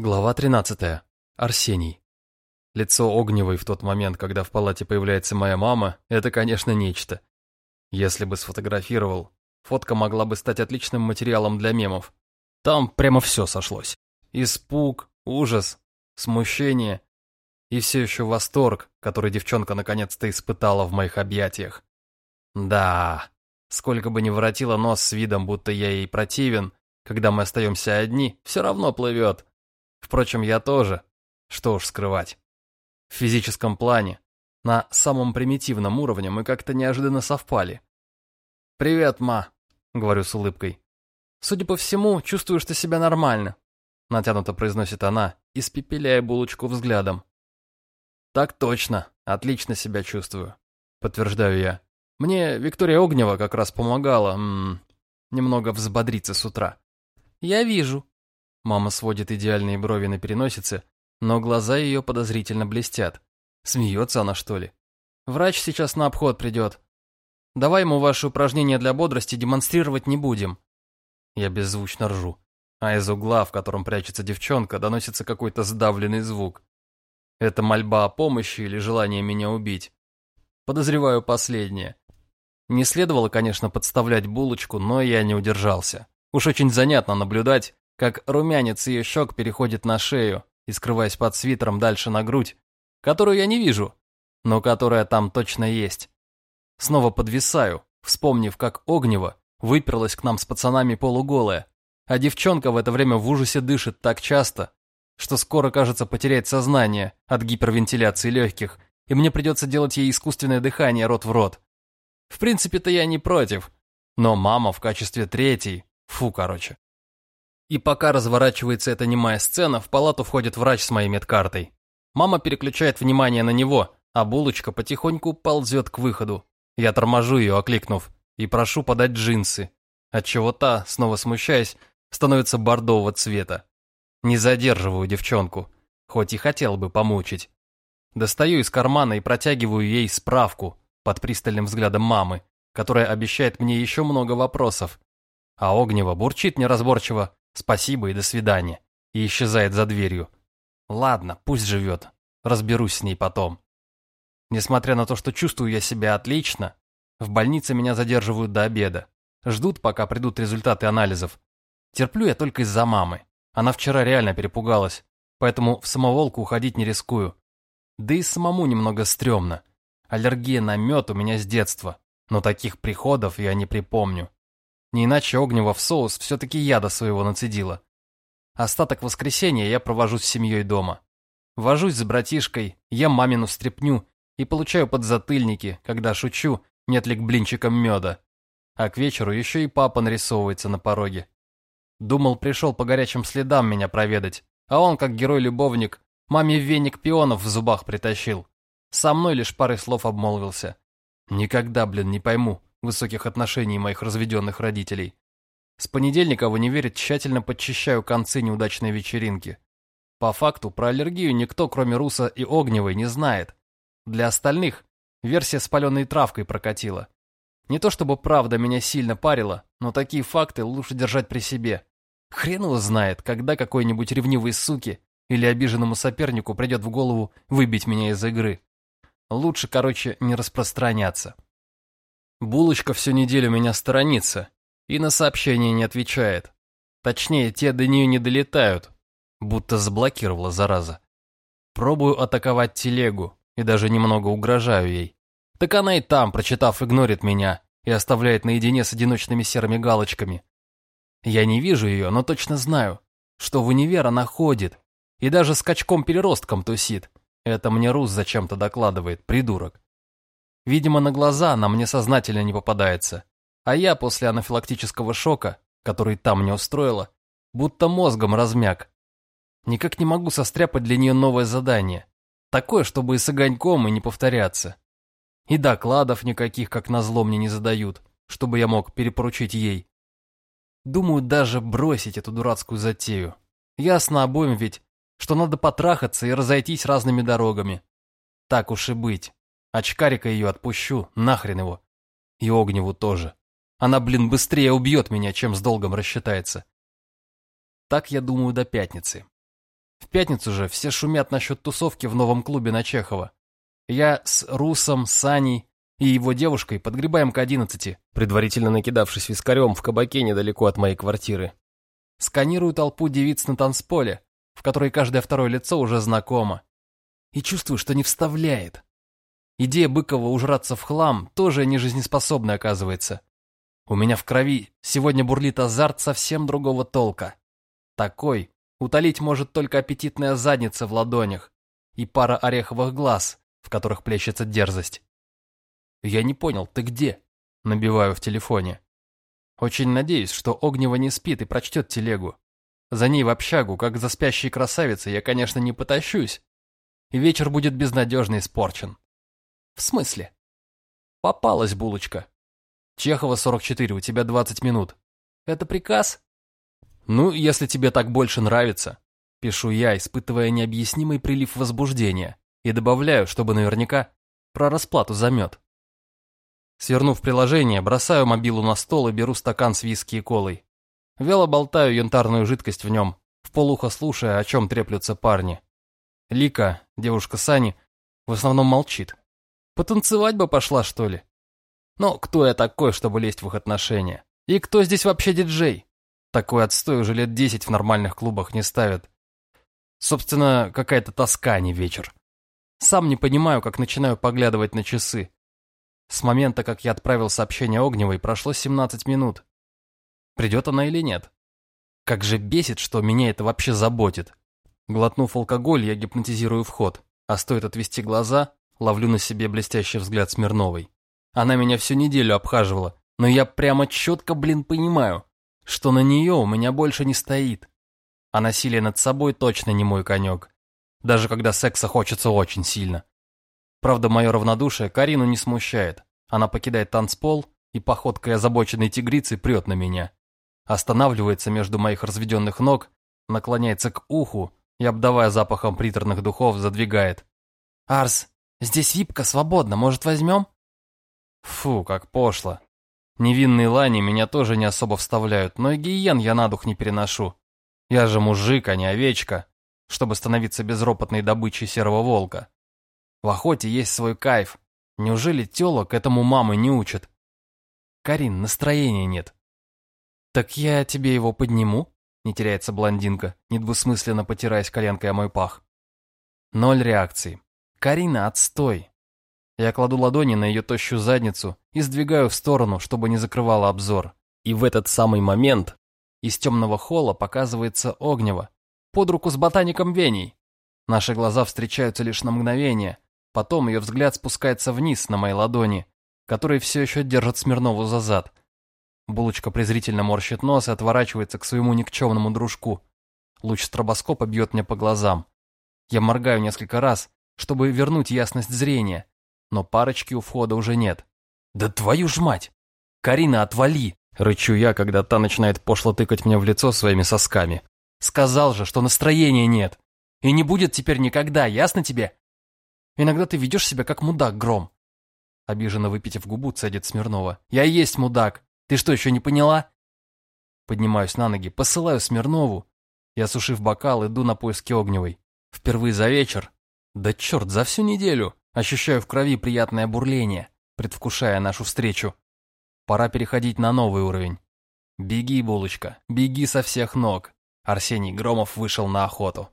Глава 13. Арсений. Лицо Огневой в тот момент, когда в палате появляется моя мама, это, конечно, нечто. Если бы сфотографировал, фотка могла бы стать отличным материалом для мемов. Там прямо все сошлось. Испуг, ужас, смущение и все еще восторг, который девчонка наконец-то испытала в моих объятиях. Да, сколько бы ни воротила нос с видом, будто я ей противен, когда мы остаемся одни, все равно плывет. Впрочем, я тоже. Что уж скрывать. В физическом плане, на самом примитивном уровне мы как-то неожиданно совпали. «Привет, ма», — говорю с улыбкой. «Судя по всему, чувствуешь ты себя нормально», — натянуто произносит она, испепеляя булочку взглядом. «Так точно, отлично себя чувствую», — подтверждаю я. «Мне Виктория Огнева как раз помогала м -м, немного взбодриться с утра». «Я вижу», Мама сводит идеальные брови на переносице, но глаза ее подозрительно блестят. Смеется она, что ли? Врач сейчас на обход придет. Давай ему ваши упражнения для бодрости демонстрировать не будем. Я беззвучно ржу. А из угла, в котором прячется девчонка, доносится какой-то сдавленный звук. Это мольба о помощи или желание меня убить? Подозреваю последнее. Не следовало, конечно, подставлять булочку, но я не удержался. Уж очень занятно наблюдать, как румянец ее щек переходит на шею и, скрываясь под свитером, дальше на грудь, которую я не вижу, но которая там точно есть. Снова подвисаю, вспомнив, как Огнева выперлась к нам с пацанами полуголая, а девчонка в это время в ужасе дышит так часто, что скоро, кажется, потеряет сознание от гипервентиляции легких, и мне придется делать ей искусственное дыхание рот в рот. В принципе-то я не против, но мама в качестве третьей, фу, короче. И пока разворачивается эта немая сцена, в палату входит врач с моей медкартой. Мама переключает внимание на него, а булочка потихоньку ползет к выходу. Я торможу ее, окликнув, и прошу подать джинсы, отчего та, снова смущаясь, становится бордового цвета. Не задерживаю девчонку, хоть и хотел бы помучить. Достаю из кармана и протягиваю ей справку под пристальным взглядом мамы, которая обещает мне еще много вопросов. А Огнева бурчит неразборчиво, Спасибо и до свидания. И исчезает за дверью. Ладно, пусть живет. Разберусь с ней потом. Несмотря на то, что чувствую я себя отлично, в больнице меня задерживают до обеда. Ждут, пока придут результаты анализов. Терплю я только из-за мамы. Она вчера реально перепугалась, поэтому в самоволку уходить не рискую. Да и самому немного стрёмно. Аллергия на мед у меня с детства, но таких приходов я не припомню. Не иначе Огнева в соус все-таки яда своего нацедила. Остаток воскресенья я провожу с семьей дома. Вожусь с братишкой, ем мамину стряпню и получаю подзатыльники, когда шучу, нет ли к блинчикам меда. А к вечеру еще и папа нарисовывается на пороге. Думал, пришел по горячим следам меня проведать, а он, как герой-любовник, маме веник пионов в зубах притащил. Со мной лишь парой слов обмолвился. Никогда, блин, не пойму, высоких отношений моих разведенных родителей. С понедельника в универе тщательно подчищаю концы неудачной вечеринки. По факту про аллергию никто, кроме Руса и Огневой, не знает. Для остальных версия с паленой травкой прокатила. Не то чтобы правда меня сильно парила, но такие факты лучше держать при себе. Хрен его знает, когда какой-нибудь ревнивой суки или обиженному сопернику придет в голову выбить меня из игры. Лучше, короче, не распространяться. Булочка всю неделю меня сторонится и на сообщения не отвечает. Точнее, те до нее не долетают, будто заблокировала зараза. Пробую атаковать телегу и даже немного угрожаю ей. Так она и там, прочитав, игнорит меня и оставляет наедине с одиночными серыми галочками. Я не вижу ее, но точно знаю, что в универ она ходит и даже скачком-переростком тусит. Это мне Рус зачем-то докладывает, придурок. Видимо, на глаза она мне сознательно не попадается. А я после анафилактического шока, который там мне устроила, будто мозгом размяк. Никак не могу состряпать для нее новое задание. Такое, чтобы и с огоньком, и не повторяться. И докладов никаких, как назло, мне не задают, чтобы я мог перепоручить ей. Думаю, даже бросить эту дурацкую затею. Ясно обоим ведь, что надо потрахаться и разойтись разными дорогами. Так уж и быть. Очкарика ее отпущу, нахрен его. И Огневу тоже. Она, блин, быстрее убьет меня, чем с долгом рассчитается. Так я думаю до пятницы. В пятницу же все шумят насчет тусовки в новом клубе на Чехова. Я с Русом, Саней и его девушкой подгребаем к одиннадцати, предварительно накидавшись вискарем в кабаке недалеко от моей квартиры. Сканирую толпу девиц на танцполе, в которой каждое второе лицо уже знакомо. И чувствую, что не вставляет. Идея Быкова ужраться в хлам тоже не жизнеспособная оказывается. У меня в крови сегодня бурлит азарт совсем другого толка. Такой утолить может только аппетитная задница в ладонях и пара ореховых глаз, в которых плещется дерзость. «Я не понял, ты где?» Набиваю в телефоне. Очень надеюсь, что Огнева не спит и прочтет телегу. За ней в общагу, как за спящей красавицей, я, конечно, не потащусь. И вечер будет безнадежно испорчен. В смысле? Попалась булочка. Чехова, 44, у тебя 20 минут. Это приказ? Ну, если тебе так больше нравится. Пишу я, испытывая необъяснимый прилив возбуждения. И добавляю, чтобы наверняка, про расплату за мед. Свернув приложение, бросаю мобилу на стол и беру стакан с виски и колой. Вело болтаю янтарную жидкость в нем, в полухо слушая, о чем треплются парни. Лика, девушка Сани, в основном молчит. Потанцевать бы пошла, что ли? Но кто я такой, чтобы лезть в их отношения? И кто здесь вообще диджей? Такой отстой уже лет десять в нормальных клубах не ставят. Собственно, какая-то тоска, а не вечер. Сам не понимаю, как начинаю поглядывать на часы. С момента, как я отправил сообщение Огневой, прошло 17 минут. Придет она или нет? Как же бесит, что меня это вообще заботит. Глотнув алкоголь, я гипнотизирую вход, а стоит отвести глаза, ловлю на себе блестящий взгляд Смирновой. Она меня всю неделю обхаживала, но я прямо четко, блин, понимаю, что на нее у меня больше не стоит. А насилие над собой точно не мой конек. Даже когда секса хочется очень сильно. Правда, мое равнодушие Карину не смущает. Она покидает танцпол и походкой озабоченной тигрицы прет на меня. Останавливается между моих разведенных ног, наклоняется к уху и, обдавая запахом приторных духов, задвигает. «Арс, здесь випка свободна, может, возьмем?» Фу, как пошло. Невинные лани меня тоже не особо вставляют, но и гиен я на дух не переношу. Я же мужик, а не овечка, чтобы становиться безропотной добычей серого волка. В охоте есть свой кайф. Неужели телок этому мамы не учат? Карин, настроения нет. Так я тебе его подниму? Не теряется блондинка, недвусмысленно потираясь коленкой о мой пах. Ноль реакции. Карина, отстой. Я кладу ладони на ее тощую задницу и сдвигаю в сторону, чтобы не закрывала обзор. И в этот самый момент из темного холла показывается Огнева, под руку с ботаником Веней. Наши глаза встречаются лишь на мгновение, Потом ее взгляд спускается вниз на мои ладони, которые все еще держат Смирнову за зад. Булочка презрительно морщит нос и отворачивается к своему никчемному дружку. Луч стробоскопа бьет мне по глазам. Я моргаю несколько раз, чтобы вернуть ясность зрения, но парочки у входа уже нет. «Да твою ж мать! Карина, отвали!» Рычу я, когда та начинает пошло тыкать мне в лицо своими сосками. «Сказал же, что настроения нет! И не будет теперь никогда, ясно тебе? Иногда ты ведешь себя как мудак, Гром. Обиженно выпитив губу, цедит Смирнова. Я есть мудак. Ты что, еще не поняла? Поднимаюсь на ноги, посылаю Смирнову. И, осушив бокал, иду на поиски Огневой. Впервые за вечер. Да черт, за всю неделю. Ощущаю в крови приятное бурление, предвкушая нашу встречу. Пора переходить на новый уровень. Беги, булочка, беги со всех ног. Арсений Громов вышел на охоту.